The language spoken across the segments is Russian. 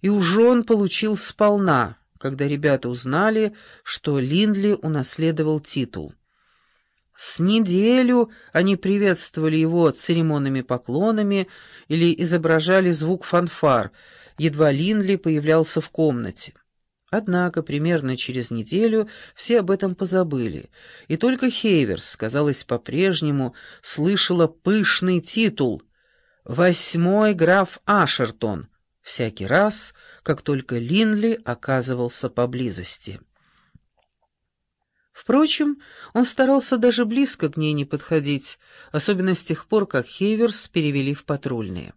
и уже он получил сполна, когда ребята узнали, что Линдли унаследовал титул. С неделю они приветствовали его церемонными поклонами или изображали звук фанфар, едва Линдли появлялся в комнате. Однако примерно через неделю все об этом позабыли, и только Хейверс, казалось, по-прежнему слышала пышный титул «Восьмой граф Ашертон» всякий раз, как только Линли оказывался поблизости. Впрочем, он старался даже близко к ней не подходить, особенно с тех пор, как Хейверс перевели в патрульные.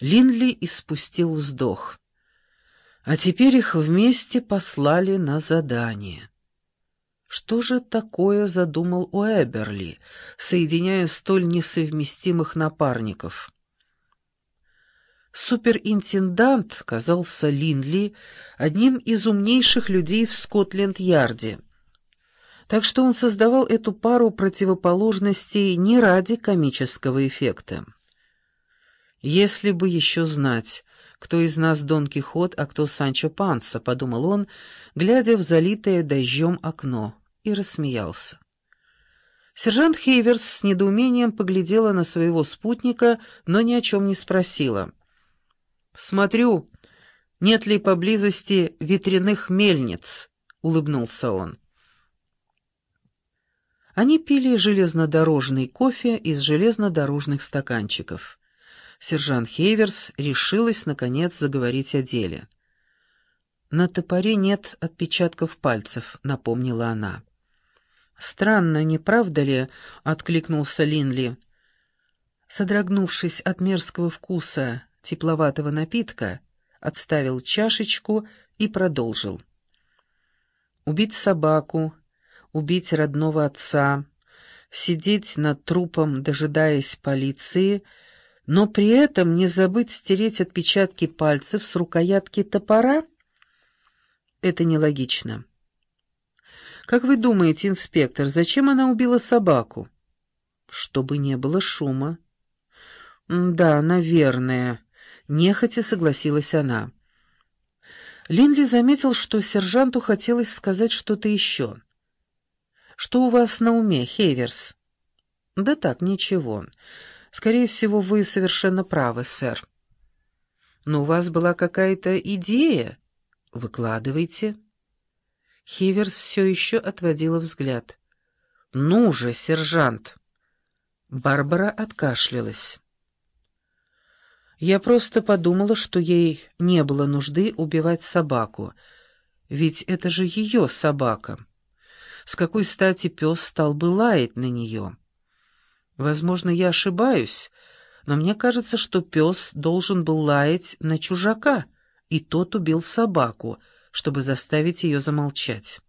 Линли испустил вздох. А теперь их вместе послали на задание. Что же такое задумал Уэберли, соединяя столь несовместимых напарников? Суперинтендант казался Линли одним из умнейших людей в Скотленд-Ярде. Так что он создавал эту пару противоположностей не ради комического эффекта. Если бы еще знать, кто из нас Дон Кихот, а кто Санчо Панса, подумал он, глядя в залитое дождем окно, и рассмеялся. Сержант Хейверс с недоумением поглядела на своего спутника, но ни о чем не спросила. «Смотрю, нет ли поблизости ветряных мельниц?» — улыбнулся он. Они пили железнодорожный кофе из железнодорожных стаканчиков сержант Хейверс решилась, наконец, заговорить о деле. «На топоре нет отпечатков пальцев», — напомнила она. «Странно, не правда ли?» — откликнулся Линли. Содрогнувшись от мерзкого вкуса тепловатого напитка, отставил чашечку и продолжил. «Убить собаку, убить родного отца, сидеть над трупом, дожидаясь полиции — но при этом не забыть стереть отпечатки пальцев с рукоятки топора? Это нелогично. Как вы думаете, инспектор, зачем она убила собаку? Чтобы не было шума. Да, наверное. Нехотя согласилась она. Линли заметил, что сержанту хотелось сказать что-то еще. «Что у вас на уме, Хейверс?» «Да так, ничего. Скорее всего, вы совершенно правы, сэр. Но у вас была какая-то идея? Выкладывайте. Хиверс все еще отводила взгляд. «Ну же, сержант!» Барбара откашлялась. «Я просто подумала, что ей не было нужды убивать собаку, ведь это же ее собака. С какой стати пес стал бы лаять на нее?» Возможно, я ошибаюсь, но мне кажется, что пес должен был лаять на чужака, и тот убил собаку, чтобы заставить ее замолчать.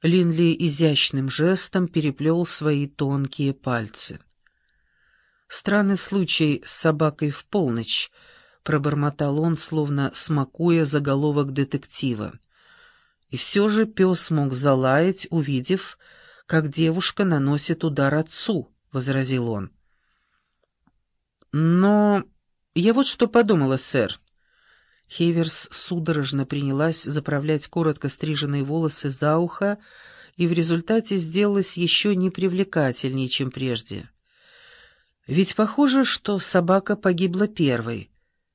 Линли изящным жестом переплел свои тонкие пальцы. «Странный случай с собакой в полночь», — пробормотал он, словно смакуя заголовок детектива. И все же пес мог залаять, увидев, как девушка наносит удар отцу», — возразил он. «Но я вот что подумала, сэр». Хейверс судорожно принялась заправлять коротко стриженные волосы за ухо и в результате сделалась еще непривлекательнее, чем прежде. Ведь похоже, что собака погибла первой,